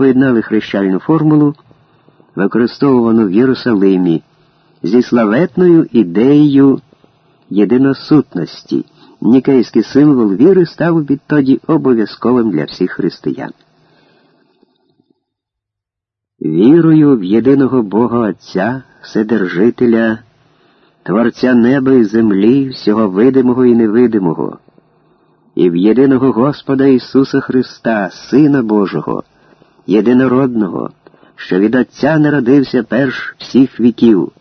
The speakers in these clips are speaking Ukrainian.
поєднали хрещальну формулу, використовувану в Єрусалимі, зі славетною ідеєю єдиносутності. Нікейський символ віри став відтоді обов'язковим для всіх християн. Вірую в єдиного Бога Отця, Вседержителя, Творця неба і землі, всього видимого і невидимого, і в єдиного Господа Ісуса Христа, Сина Божого, єдинородного, що від Отця народився перш всіх віків,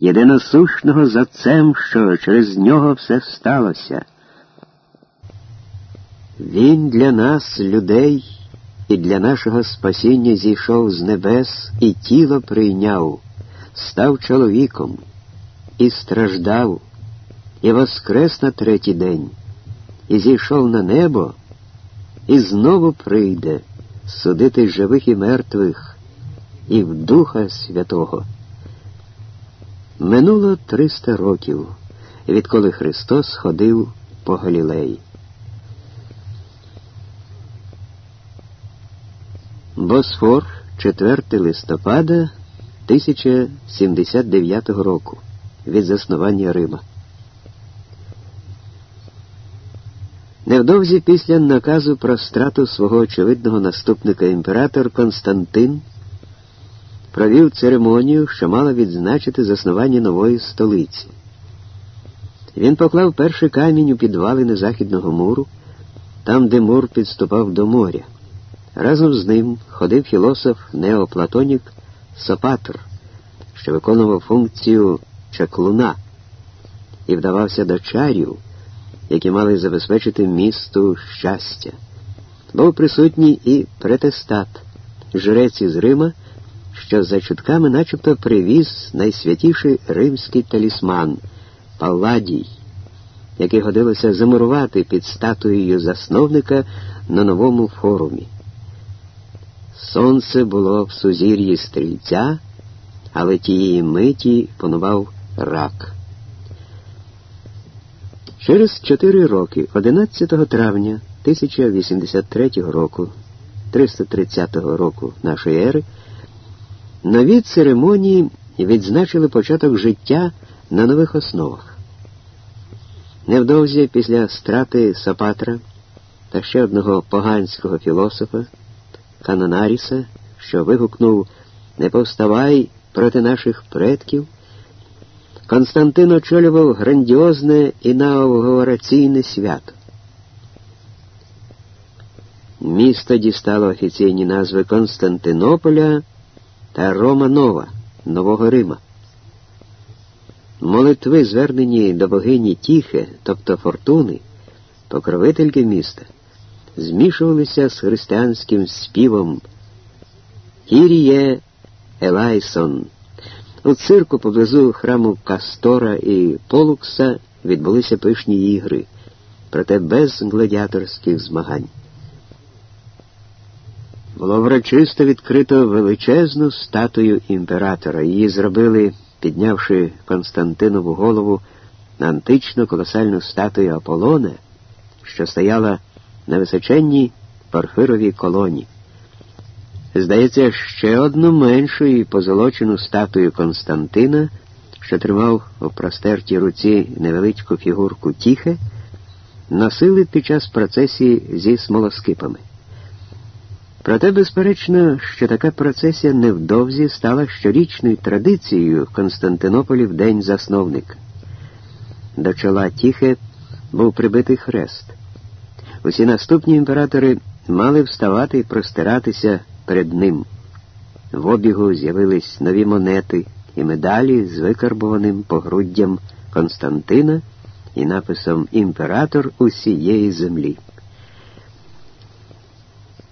єдиносущного з Отцем, що через нього все сталося. Він для нас, людей, і для нашого спасіння зійшов з небес і тіло прийняв, став чоловіком і страждав, і воскрес на третій день, і зійшов на небо, і знову прийде судити живих і мертвих, і в Духа Святого. Минуло триста років, відколи Христос ходив по Галілеї. Босфор 4 листопада 1079 року від заснування Рима. Невдовзі після наказу про страту свого очевидного наступника імператор Константин провів церемонію, що мала відзначити заснування нової столиці. Він поклав перший камінь у підвалини Західного муру, там, де мур підступав до моря. Разом з ним ходив філософ Неоплатонік Сопатр, що виконував функцію чаклуна, і вдавався до чарів, які мали забезпечити місту щастя. Був присутній і претестат, жрець із Рима, що за чутками начебто привіз найсвятіший римський талісман Палладій, який годилося замурувати під статуєю засновника на новому форумі. Сонце було в сузір'ї стрільця, але тієї миті панував рак. Через чотири роки, 11 травня 1083 року, 330 року нашої ери, нові церемонії відзначили початок життя на нових основах. Невдовзі після страти Сапатра та ще одного поганського філософа. Канонаріса, що вигукнув Не повставай проти наших предків, Константин очолював грандіозне інаугураційне свято. Місто дістало офіційні назви Константинополя та Рома Нова, Нового Рима. Молитви, звернені до богині Тіхе, тобто Фортуни, покровительки міста змішувалися з християнським співом Кіріє Елайсон. У цирку поблизу храму Кастора і Полукса відбулися пишні ігри, проте без гладіаторських змагань. Було врочисто відкрито величезну статую імператора. Її зробили, піднявши Константинову голову на античну колосальну статую Аполлона, що стояла на височенній парфировій колоні. Здається, ще одну меншу і позолочену статую Константина, що тримав у простертій руці невеличку фігурку Тіхе, носили під час процесії зі смолоскипами. Проте, безперечно, що така процесія невдовзі стала щорічною традицією Константинополі в день засновника. До чола Тіхе був прибитий хрест. Усі наступні імператори мали вставати і простиратися перед ним. В обігу з'явились нові монети і медалі з викарбованим погруддям Константина і написом Імператор усієї землі.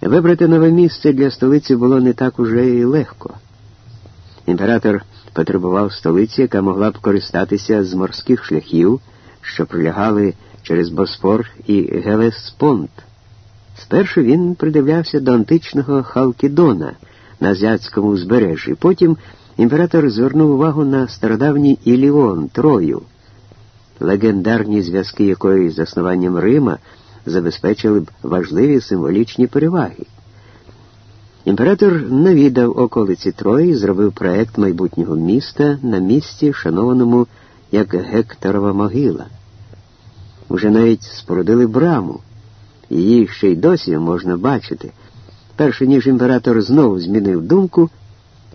Вибрати нове місце для столиці було не так уже і легко. Імператор потребував столиці, яка могла б користатися з морських шляхів, що прилягали через Босфор і Гелеспонт. Спершу він придивлявся до античного Халкідона на азіатському узбережжі. Потім імператор звернув увагу на стародавній Іліон, Трою, легендарні зв'язки якої з заснуванням Рима забезпечили б важливі символічні переваги. Імператор навідав околиці Трої, зробив проект майбутнього міста на місці, шанованому як Гекторова могила. Уже навіть спорудили браму. Її ще й досі можна бачити. Перше ніж імператор знову змінив думку,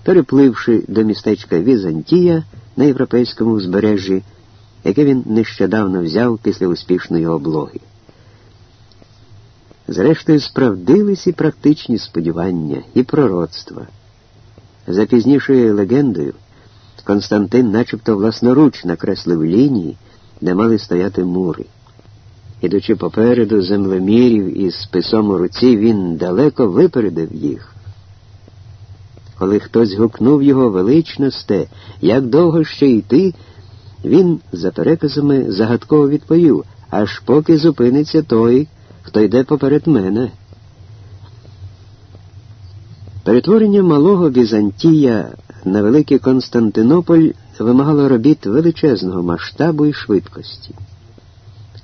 перепливши до містечка Візантія на європейському узбережжі, яке він нещодавно взяв після успішної облоги. Зрештою, справдились і практичні сподівання, і пророцтва. За пізнішою легендою, Константин начебто власноруч накреслив лінії, де мали стояти мури. Ідучи попереду землемірів із списом у руці, він далеко випередив їх. Коли хтось гукнув його величносте, як довго ще йти, він, за переказами, загадково відповів, аж поки зупиниться той, хто йде поперед мене. Перетворення малого Візантія на Великий Константинополь вимагало робіт величезного масштабу і швидкості.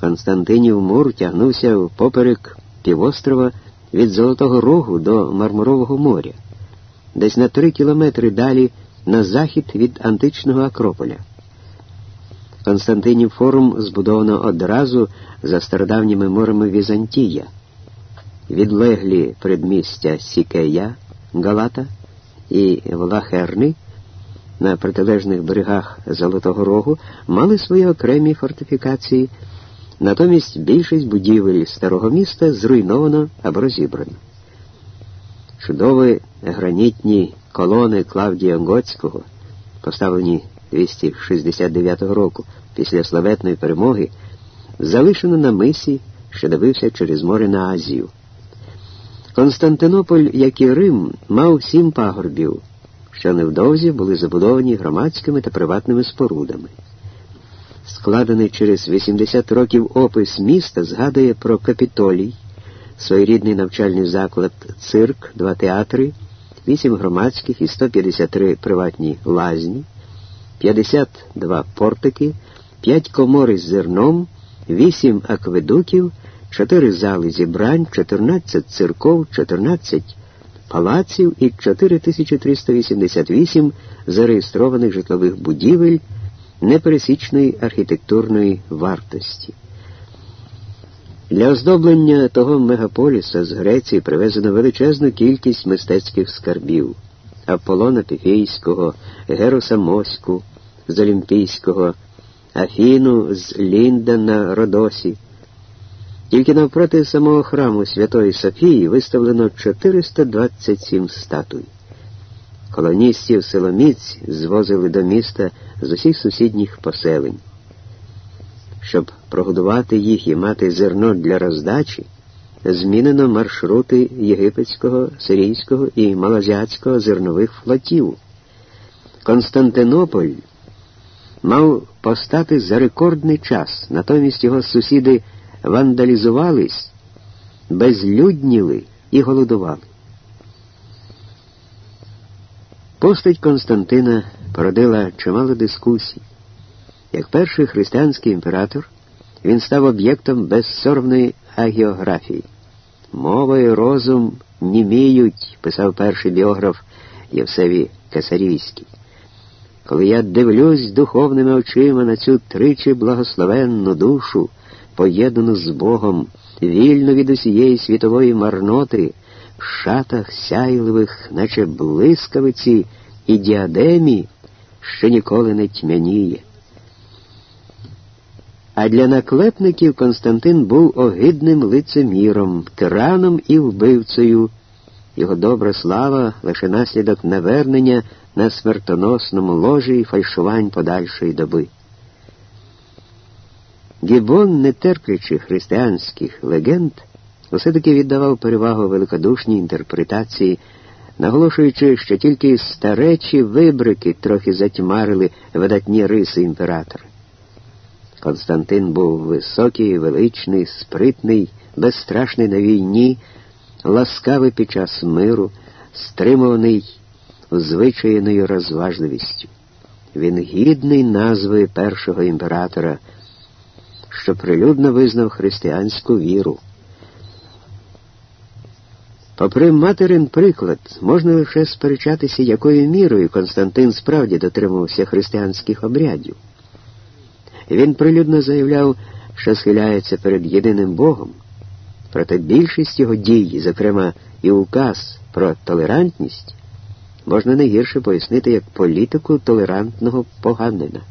Константинів Мур тягнувся поперек півострова від Золотого Рогу до Мармурового моря, десь на три кілометри далі на захід від античного Акрополя. Константинів форум збудовано одразу за стародавніми морами Візантія, відлеглі предмістя Сікея, Галата і Влахерни на протилежних берегах Золотого Рогу мали свої окремі фортифікації. Натомість більшість будівель старого міста зруйновано або розібрано. Чудові гранітні колони Клавдія Гоцького, поставлені 269 року після славетної перемоги, залишено на мисі, що дивився через море на Азію. Константинополь, як і Рим, мав сім пагорбів, що невдовзі були забудовані громадськими та приватними спорудами складений через 80 років опис міста, згадує про капітолій, своєрідний навчальний заклад, цирк, два театри, 8 громадських і 153 приватні лазні, 52 портики, 5 комор із зерном, 8 акведуків, 4 зали зібрань, 14 церков, 14 палаців і 4388 зареєстрованих житлових будівель непересічної архітектурної вартості. Для оздоблення того мегаполіса з Греції привезено величезну кількість мистецьких скарбів Аполлона Піфійського, Героса Моську з Олімпійського, Афіну з Лінда на Родосі. Тільки навпроти самого храму Святої Софії виставлено 427 статуй. Колоністів силоміць звозили до міста з усіх сусідніх поселень. Щоб прогодувати їх і мати зерно для роздачі, змінено маршрути єгипетського, сирійського і малазіатського зернових флотів. Константинополь мав постати за рекордний час, натомість його сусіди вандалізувались, безлюдніли і голодували. Постать Константина породила чимало дискусій. Як перший християнський імператор, він став об'єктом безсоромної агіографії. Мова і розум німіють, писав перший біограф Євсевій Кесарійський. Коли я дивлюсь духовними очима на цю тричі благословенну душу, поєднану з Богом, вільну від усієї світової марноти, шатах сяйливих, наче блискавиці і діадемі, що ніколи не тьмяніє. А для наклепників Константин був огидним лицеміром, тираном і вбивцею. Його добра слава лише наслідок навернення на смертоносному ложі і фальшувань подальшої доби. Гібон, не терплячи християнських легенд, усе-таки віддавав перевагу великодушній інтерпретації, наголошуючи, що тільки старечі вибрики трохи затьмарили видатні риси імператора. Константин був високий, величний, спритний, безстрашний на війні, ласкавий під час миру, стримуваний звичайною розважливістю. Він гідний назви першого імператора, що прилюдно визнав християнську віру. Попри материн приклад, можна лише сперечатися, якою мірою Константин справді дотримувався християнських обрядів. Він прилюдно заявляв, що схиляється перед єдиним Богом, проте більшість його дій, зокрема і указ про толерантність, можна не гірше пояснити як політику толерантного поганина.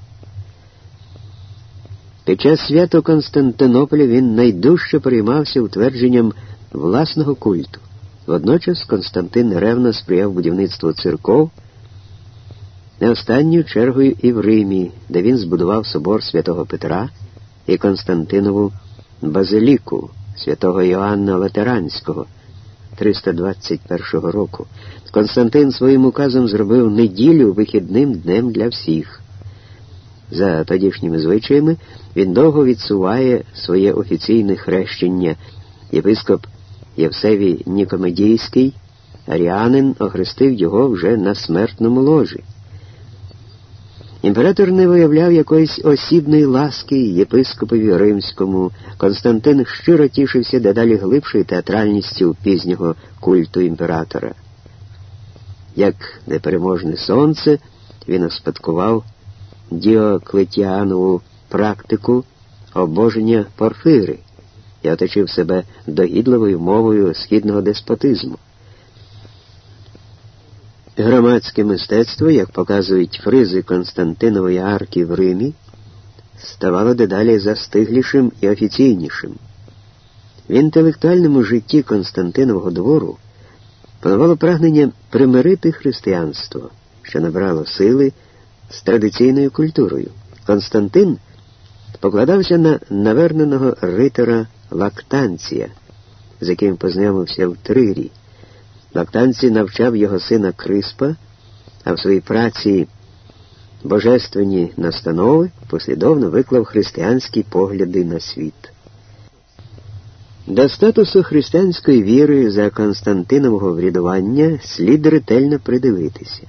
Під час свято Константинополя він найдужче приймався утвердженням власного культу. Водночас Константин ревно сприяв будівництву церков, не останньою чергою і в Римі, де він збудував собор святого Петра і Константинову базиліку святого Йоанна Латеранського 321 року. Константин своїм указом зробив неділю вихідним днем для всіх. За тодішніми звичаями він довго відсуває своє офіційне хрещення. Єпископ Євсевій Нікомедійський, аріанин охрестив його вже на смертному ложі. Імператор не виявляв якоїсь осібної ласки єпископові римському. Константин щиро тішився дедалі глибшою театральністю пізнього культу імператора. Як непереможне сонце, він успадкував Діоклетіанову практику обоження порфири і оточив себе догідливою мовою східного деспотизму. Громадське мистецтво, як показують фризи Константинової арки в Римі, ставало дедалі застиглішим і офіційнішим. В інтелектуальному житті Константинового двору панувало прагнення примирити християнство, що набрало сили з традиційною культурою. Константин покладався на наверненого ритера Лактанція, з яким познайомився в Трирі. Лактанцій навчав його сина Криспа, а в своїй праці божественні настанови послідовно виклав християнські погляди на світ. До статусу християнської віри за Константинового врядування слід ретельно придивитися.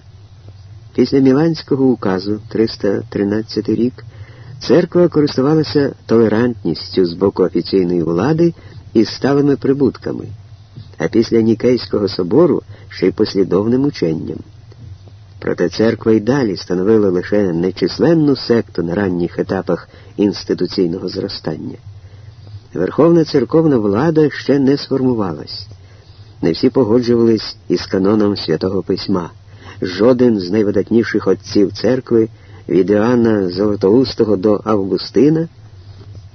Після Міланського указу 313 рік церква користувалася толерантністю з боку офіційної влади і сталими прибутками, а після Нікейського собору ще й послідовним ученням. Проте церква й далі становила лише нечисленну секту на ранніх етапах інституційного зростання. Верховна церковна влада ще не сформувалась. Не всі погоджувались із каноном Святого Письма. Жоден з найвидатніших отців церкви від Іоанна Золотоустого до Августина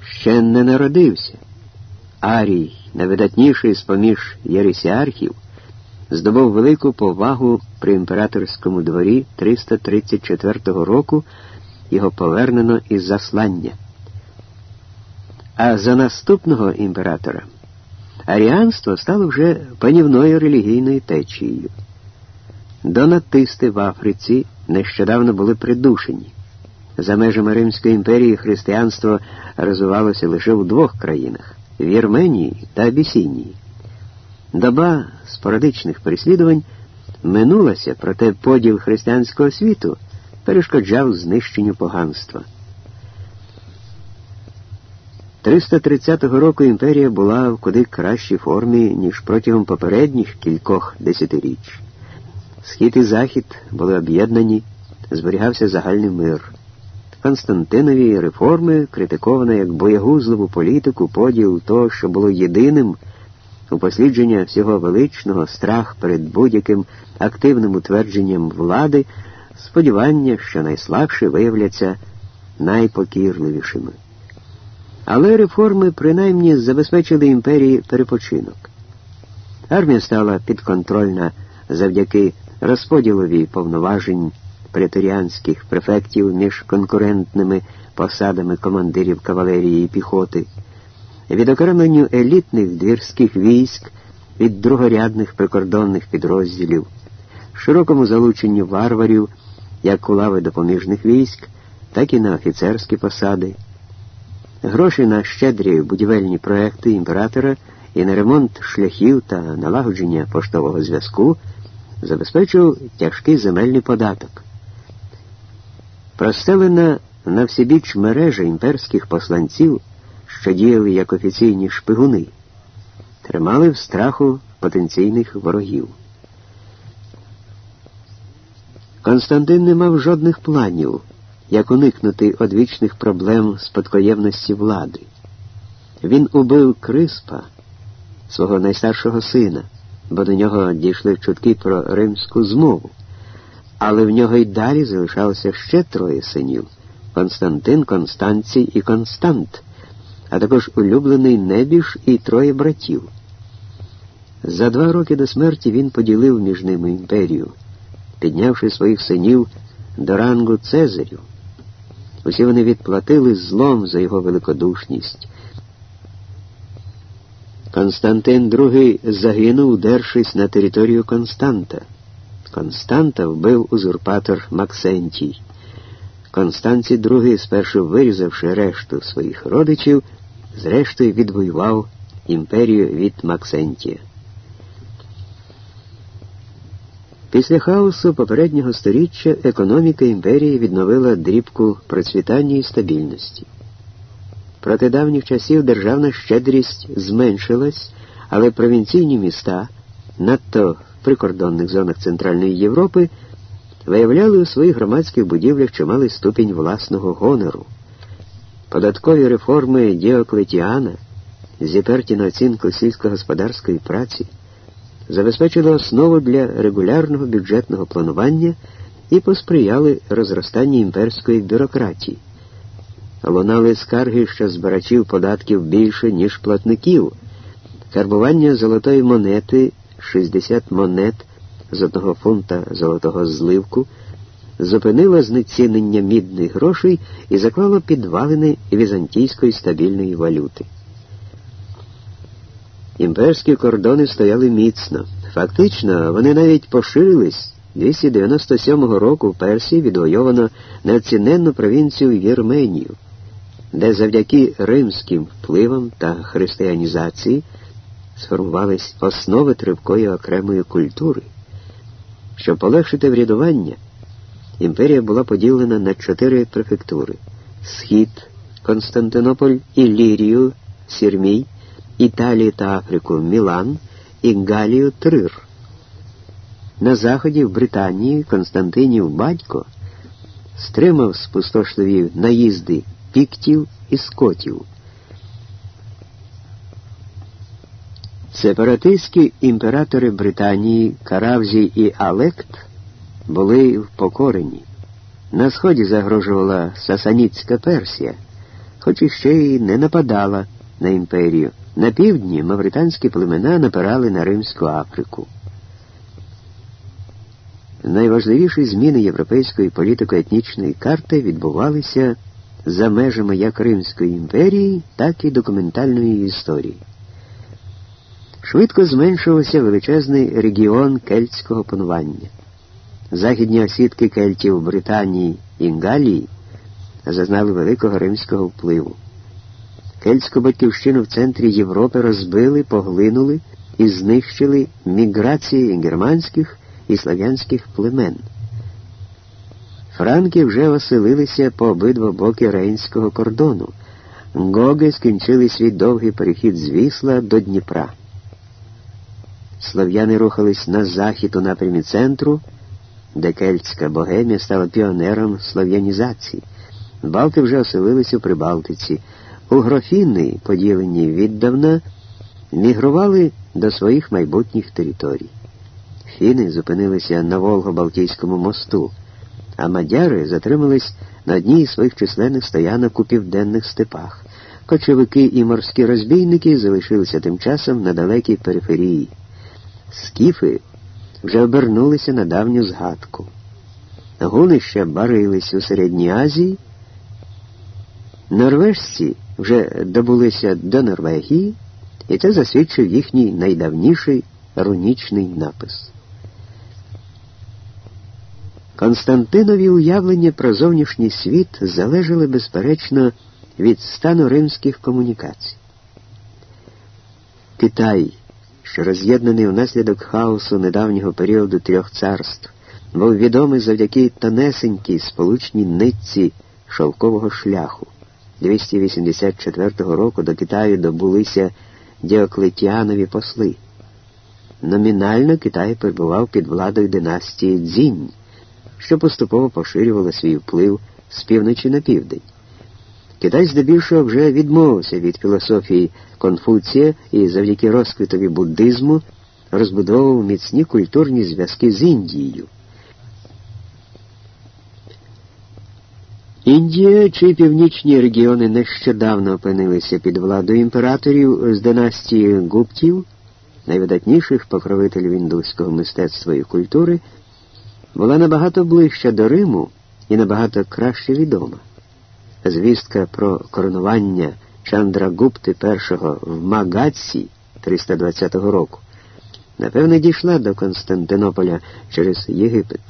ще не народився. Арій, найвидатніший з поміж єресіархів, здобув велику повагу при імператорському дворі 334 року, його повернено із заслання. А за наступного імператора аріанство стало вже панівною релігійною течією. Донатисти в Африці нещодавно були придушені. За межами Римської імперії християнство розвивалося лише в двох країнах Вірменії та Абісінії. Доба спорадичних переслідувань минулася, проте поділ християнського світу перешкоджав знищенню поганства. 330 року імперія була в куди кращій формі, ніж протягом попередніх кількох десятиріч. Схід і захід були об'єднані, зберігався загальний мир. Константинові реформи критиковано як боягузливу політику, поділ того, що було єдиним, упослідження всього величного, страх перед будь-яким активним утвердженням влади, сподівання, що найслабші виявляться найпокірливішими. Але реформи принаймні забезпечили імперії перепочинок. Армія стала підконтрольна завдяки розподілові повноважень преторіанських префектів між конкурентними посадами командирів кавалерії і піхоти, відокремленню елітних двірських військ від другорядних прикордонних підрозділів, широкому залученню варварів як у лави допоміжних військ, так і на офіцерські посади. Гроші на щедрі будівельні проекти імператора і на ремонт шляхів та налагодження поштового зв'язку забезпечив тяжкий земельний податок. Простелена на всебіч мережа імперських посланців, що діяли як офіційні шпигуни, тримали в страху потенційних ворогів. Константин не мав жодних планів, як уникнути одвічних проблем спадкоємності влади. Він убив Криспа, свого найстаршого сина, бо до нього дійшли чутки про римську змову. Але в нього й далі залишалося ще троє синів Константин, Констанцій і Констант, а також улюблений Небіж і троє братів. За два роки до смерті він поділив між ними імперію, піднявши своїх синів до рангу Цезарю. Усі вони відплатили злом за його великодушність. Константин II загинув, удершись на територію Константа. Константа вбив узурпатор Максентій. Констанцій II, спершу вирізавши решту своїх родичів, зрештою відвоював імперію від Максентія. Після хаосу попереднього сторіччя економіка імперії відновила дрібку процвітання і стабільності. Проти давніх часів державна щедрість зменшилась, але провінційні міста, надто в прикордонних зонах Центральної Європи, виявляли у своїх громадських будівлях чималий ступінь власного гонору. Податкові реформи Діоклетіана, зіперті на оцінку сільськогосподарської праці, забезпечили основу для регулярного бюджетного планування і посприяли розростанню імперської бюрократії. Лунали скарги, що збирачів податків більше, ніж платників. Карбування золотої монети 60 монет з одного фунта золотого зливку зупинило знецінення мідних грошей і заклало підвалини візантійської стабільної валюти. Імперські кордони стояли міцно. Фактично, вони навіть поширились. 297 року в Персії відвойовано неоціненну провінцію Вірменію де завдяки римським впливам та християнізації сформувались основи тривкої окремої культури. Щоб полегшити врядування, імперія була поділена на чотири префектури: Схід, Константинополь, Іллірію, Сірмій, Італію та Африку Мілан і Галію Трир. На заході в Британії Константинів батько стримав спустошливі наїзди піктів і скотів. Сепаратистські імператори Британії Каравзі і Алект були впокорені. На сході загрожувала Сасаніцька Персія, хоч іще й не нападала на імперію. На півдні мавританські племена напирали на Римську Африку. Найважливіші зміни європейської політико-етнічної карти відбувалися за межами як Римської імперії, так і документальної історії. Швидко зменшувався величезний регіон кельтського панування. Західні осідки кельтів Британії і Галії зазнали великого римського впливу. Кельтську батьківщину в центрі Європи розбили, поглинули і знищили міграції германських і слав'янських племен. Франки вже оселилися по обидва боки Рейнського кордону. Гоги скінчили свій довгий перехід з Вісла до Дніпра. Слов'яни рухались на захід у напрямі центру, де кельтська богемія стала піонером слов'янізації. Балти вже оселилися у Прибалтиці. У Грофіни, поділені віддавна, мігрували до своїх майбутніх територій. Фіни зупинилися на Волго-Балтійському мосту а мадяри затримались на одній із своїх численних стоянок у південних степах. Кочовики і морські розбійники залишилися тим часом на далекій периферії. Скіфи вже обернулися на давню згадку. Гуни ще барились у Середній Азії. Норвежці вже добулися до Норвегії, і це засвідчив їхній найдавніший рунічний напис. Константинові уявлення про зовнішній світ залежали, безперечно, від стану римських комунікацій. Китай, що роз'єднаний внаслідок хаосу недавнього періоду трьох царств, був відомий завдяки тонесенькій сполучній нитці шовкового шляху. 284 року до Китаю добулися Діоклетіанові посли. Номінально Китай перебував під владою династії Дзінь, що поступово поширювала свій вплив з півночі на південь. Китай здебільшого вже відмовився від філософії Конфуція і завдяки розквітові буддизму розбудовував міцні культурні зв'язки з Індією. Індія, чи північні регіони нещодавно опинилися під владою імператорів з династії гуптів, найвидатніших покровителів індуського мистецтва і культури, була набагато ближча до Риму і набагато краще відома. Звістка про коронування Чандра Гупти І в Магатсі 320 року, напевне, дійшла до Константинополя через Єгипет.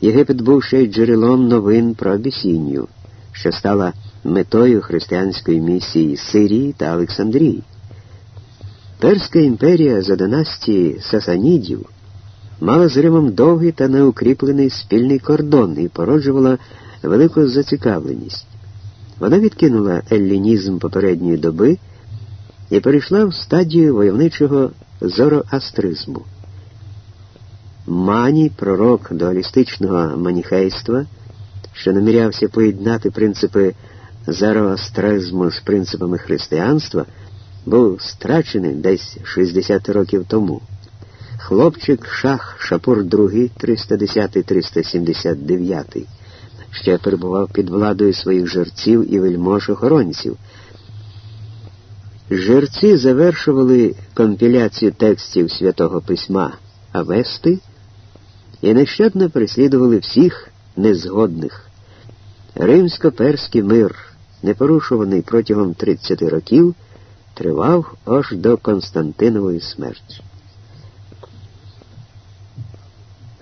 Єгипет був ще й джерелом новин про Абісінію, що стала метою християнської місії Сирії та Олександрії. Перська імперія за династії Сасанідів мала з Римом довгий та неукріплений спільний кордон і породжувала велику зацікавленість. Вона відкинула еллінізм попередньої доби і перейшла в стадію войовничого зороастризму. Маній, пророк дуалістичного маніхейства, що намірявся поєднати принципи зороастризму з принципами християнства, був страчений десь 60 років тому. Хлопчик Шах Шапур II, 310-379, ще перебував під владою своїх жерців і вельмож охоронців. Жерці завершували компіляцію текстів святого письма Авести і нещадно переслідували всіх незгодних. Римсько-перський мир, непорушуваний протягом 30 років, тривав аж до Константинової смерті.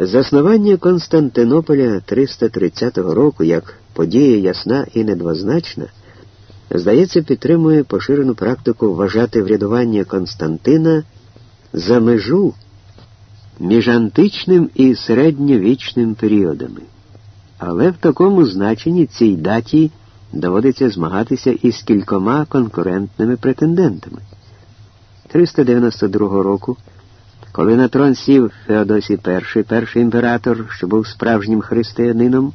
Заснування Константинополя 330 року як подія ясна і недвозначна, здається, підтримує поширену практику вважати врядування Константина за межу між античним і середньовічним періодами. Але в такому значенні цій даті доводиться змагатися із кількома конкурентними претендентами. 392 року, коли на трон сів Феодосій І, перший імператор, що був справжнім християнином,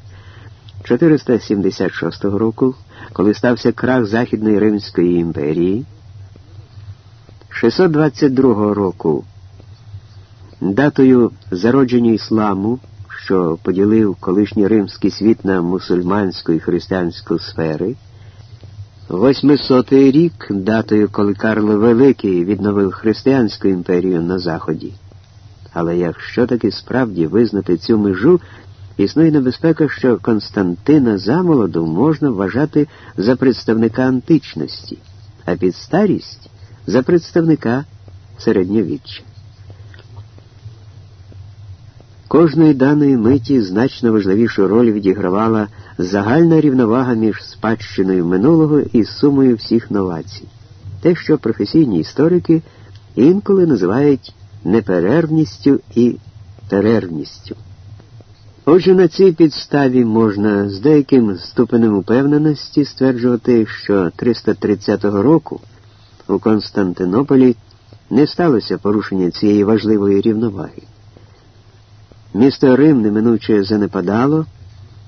476 року, коли стався крах Західної Римської імперії, 622 року Датою зародження ісламу, що поділив колишній римський світ на мусульманську і християнську сфери, 800-й рік датою, коли Карло Великий відновив християнську імперію на Заході. Але якщо таки справді визнати цю межу, існує небезпека, що Константина замолоду можна вважати за представника античності, а під старість за представника середньовіччя. Кожної даної миті значно важливішу роль відігравала загальна рівновага між спадщиною минулого і сумою всіх новацій, те, що професійні історики інколи називають неперервністю і перервністю. Отже, на цій підставі можна з деяким ступенем упевненості стверджувати, що 330 року у Константинополі не сталося порушення цієї важливої рівноваги. Місто Рим неминуче занепадало,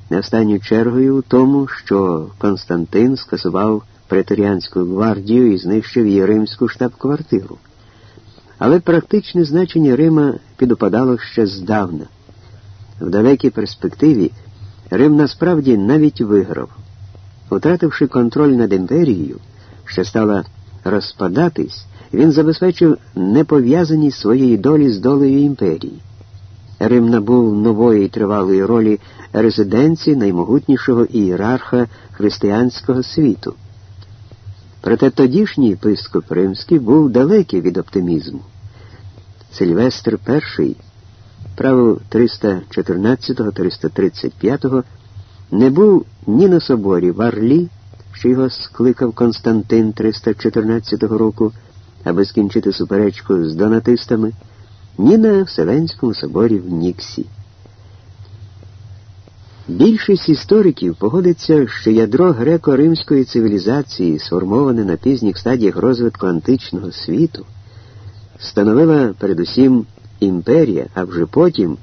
не останньою чергою у тому, що Константин скасував преторіанську гвардію і знищив її римську штаб-квартиру. Але практичне значення Рима підопадало ще здавна. В далекій перспективі Рим насправді навіть виграв, втративши контроль над імперією, що стала розпадатись, він забезпечив непов'язаність своєї долі з долею імперії. Рим набув нової і тривалої ролі резиденції наймогутнішого ієрарха християнського світу. Проте тодішній єпископ римський був далекий від оптимізму. Сильвестр І, правил 314-335, не був ні на соборі в Арлі, що його скликав Константин 314 року, аби скінчити суперечку з донатистами ні на Вселенському соборі в Ніксі. Більшість істориків погодиться, що ядро греко-римської цивілізації, сформоване на пізніх стадіях розвитку античного світу, становила передусім імперія, а вже потім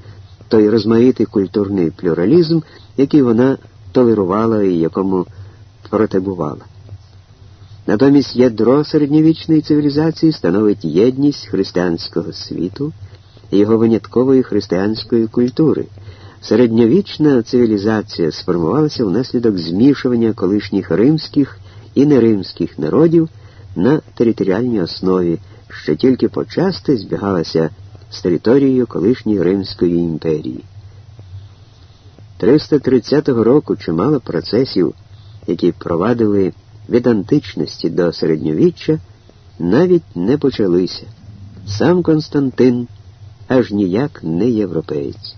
той розмаїтий культурний плюралізм, який вона толерувала і якому протибувала. Натомість ядро середньовічної цивілізації становить єдність християнського світу і його виняткової християнської культури. Середньовічна цивілізація сформувалася внаслідок змішування колишніх римських і неримських народів на територіальній основі, що тільки почасти збігалася з територією колишньої Римської імперії. 330 року чимало процесів, які провадили від античності до середньовіччя, навіть не почалися. Сам Константин аж ніяк не європеєць.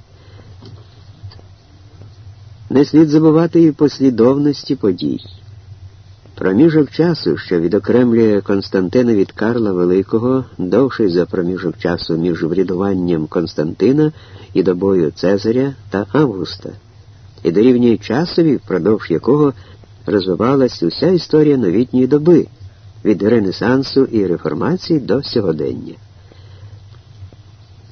Не слід забувати і послідовності подій. Проміжок часу, що відокремлює Константина від Карла Великого, довший за проміжок часу між врядуванням Константина і добою Цезаря та Августа, і дорівнює часові, впродовж якого розвивалась уся історія новітньої доби від Ренесансу і реформації до сьогодення.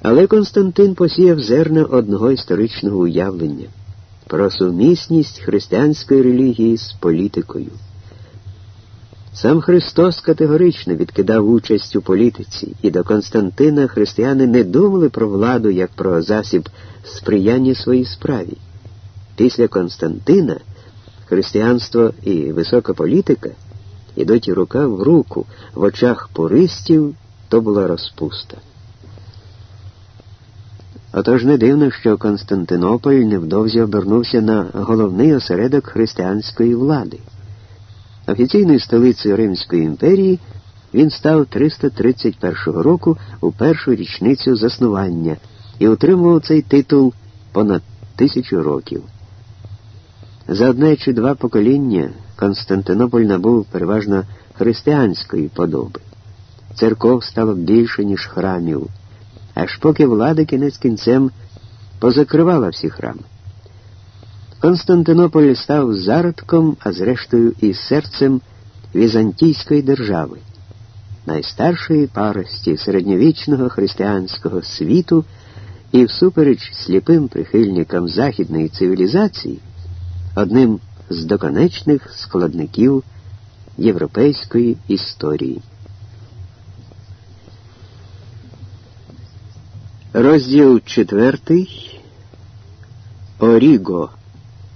Але Константин посіяв зерна одного історичного уявлення про сумісність християнської релігії з політикою. Сам Христос категорично відкидав участь у політиці, і до Константина християни не думали про владу як про засіб сприяння своїй справі. Після Константина християнство і висока політика ідуть рука в руку, в очах пористів то була розпуста. Отож не дивно, що Константинополь невдовзі обернувся на головний осередок християнської влади. Офіційною столицею Римської імперії він став 331 року у першу річницю заснування і утримував цей титул понад тисячу років. За одне чи два покоління Константинополь набув переважно християнської подоби. Церков стало більше, ніж храмів, аж поки влада кінець кінцем позакривала всі храми. Константинополь став зародком, а зрештою і серцем Візантійської держави, найстаршої парості середньовічного християнського світу і, всупереч сліпим прихильникам західної цивілізації, одним з доконечних складників європейської історії. Розділ четвертий Оріго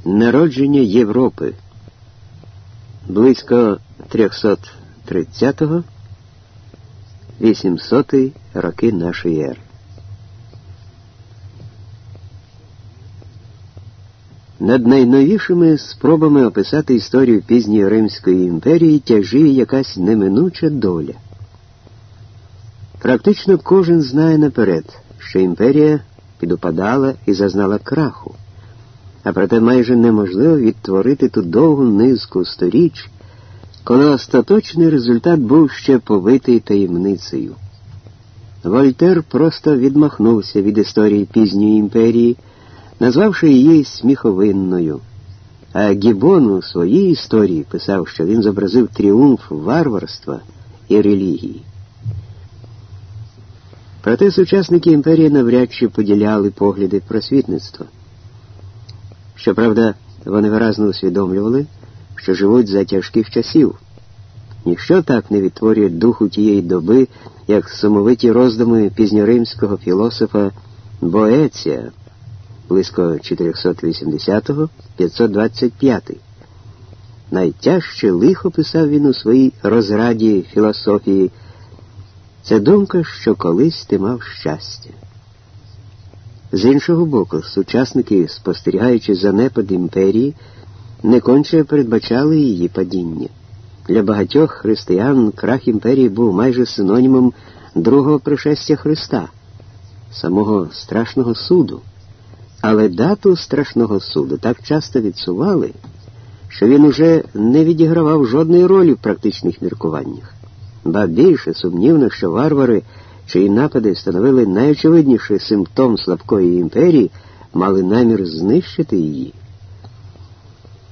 Народження Європи близько 330-800 роки нашої ери. Над найновішими спробами описати історію пізньої Римської імперії тяжіє якась неминуча доля. Практично кожен знає наперед, що імперія підупадала і зазнала краху а проте майже неможливо відтворити ту довгу низку сторіч, коли остаточний результат був ще повитий таємницею. Вольтер просто відмахнувся від історії пізньої імперії, назвавши її сміховинною. А Гібон у своїй історії писав, що він зобразив тріумф варварства і релігії. Проте сучасники імперії навряд чи поділяли погляди просвітництва. Щоправда, вони виразно усвідомлювали, що живуть за тяжких часів. Ніщо так не відтворює духу тієї доби, як сумовиті роздуми пізньоримського філософа Боеція близько 480-525. Найтяжче лихо писав він у своїй розраді філософії. Це думка, що колись ти мав щастя. З іншого боку, сучасники, спостерігаючи занепад імперії, не конче передбачали її падіння. Для багатьох християн крах імперії був майже синонімом другого пришестя Христа, самого страшного суду. Але дату страшного суду так часто відсували, що він уже не відігравав жодної ролі в практичних міркуваннях. Ба більше сумнівно, що варвари чиї напади становили найочевидніший симптом слабкої імперії, мали намір знищити її.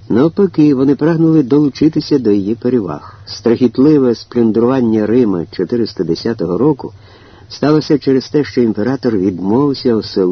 Навпаки, вони прагнули долучитися до її переваг. Страхітливе сплюндрування Рима 410 року сталося через те, що імператор відмовився оселити